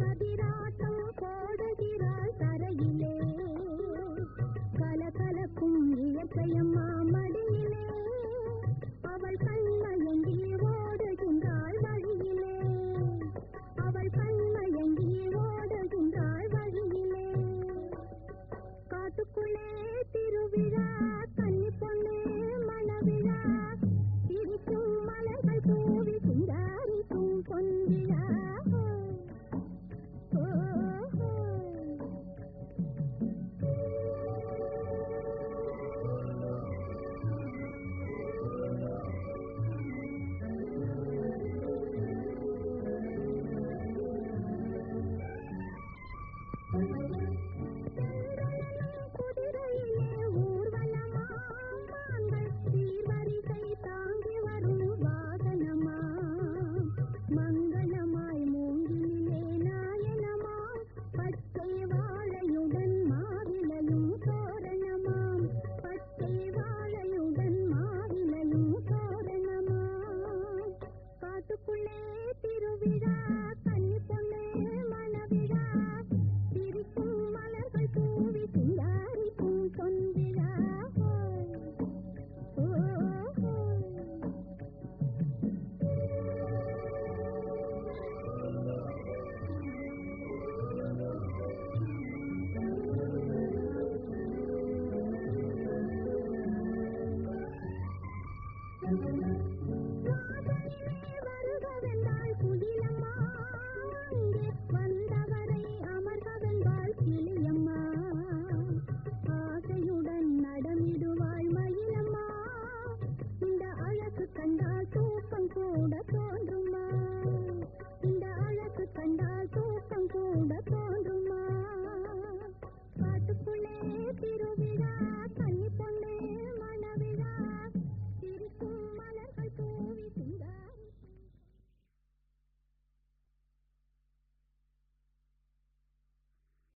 कभी வாசலிலே குயிலம்மா வந்தவரை